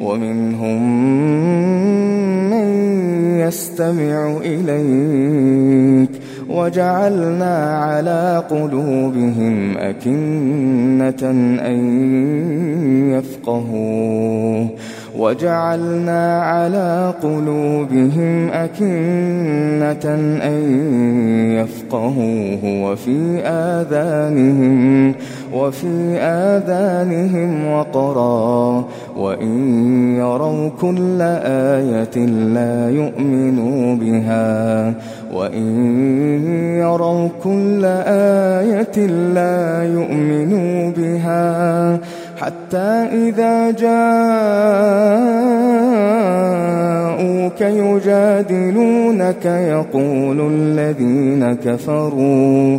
ومنهم من يستمع إليك وجعلنا على قلوبهم أكنة أن يفقهوه وجعلنا على قلوبهم أكنة أن يفقهوه وفي آذانهم وفي آذانهم وقرا وإن يروا كل آية لا يؤمنوا بها وإن يروا كل آية لا يؤمنوا بها حتى إذا جاءوك يجادلونك يقول الذين كفروا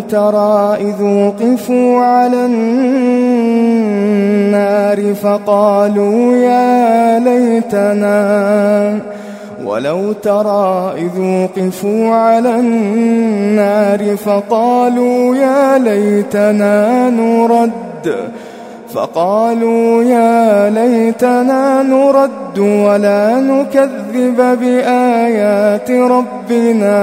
ترى إذ وقفوا على النار فقالوا يا ليتنا ولو ترى إذ وقفوا على النار فقالوا يا ليتنا نرد فقالوا يا ليتنا نرد ولا نكذب بآيات ربنا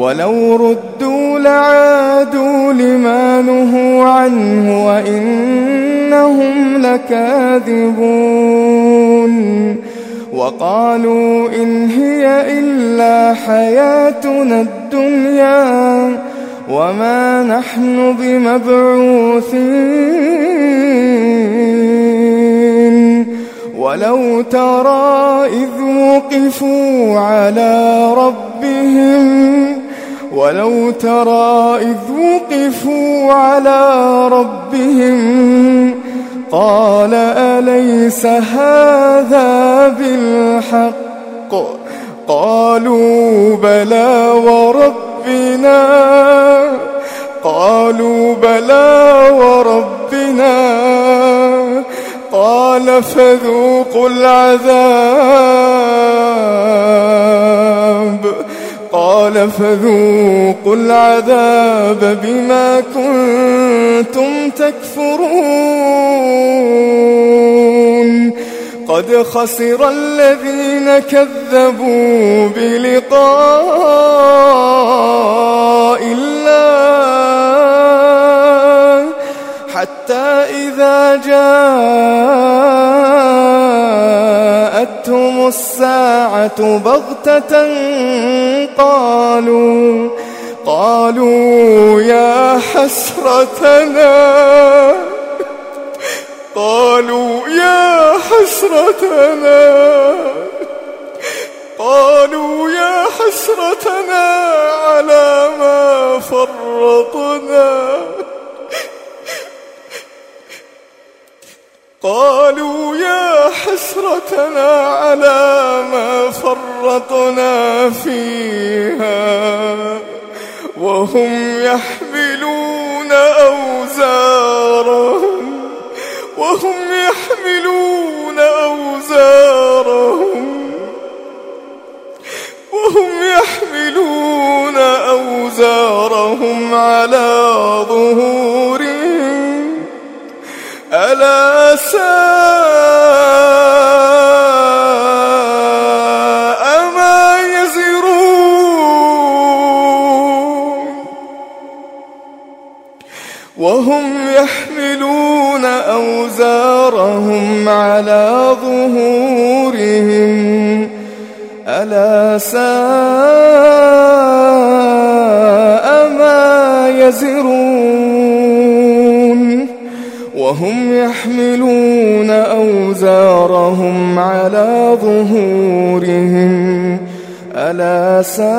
ولو ردوا لعادوا لما نهوا عنه وإنهم لكاذبون. وقالوا إن هي إلا حياتنا الدنيا وما نحن بمبعوثين. ولو ترى إذ وقفوا على ربهم ولو ترى إذ وقفوا على ربهم قال أليس هذا بالحق؟ قالوا بلى وربنا. قالوا بلى وربنا. قال فذوقوا العذاب. قال فذوقوا العذاب بما كنتم تكفرون. قد خسر الذين كذبوا بلقاء الله حتى إذا جاءتهم الساعة بغتة قالوا قالوا يا حسرتنا. قالوا يا حسرتنا. قالوا يا حسرتنا على ما فرطنا. قالوا يا حسرتنا فرطنا فيها وهم يحملون أوزارهم وهم يحملون أوزارهم وهم يحملون أوزارهم على ظهورهم. ألا سائل وهم يحملون أوزارهم على ظهورهم. ألا ساء ما يزرون. وهم يحملون أوزارهم على ظهورهم. ألا ساء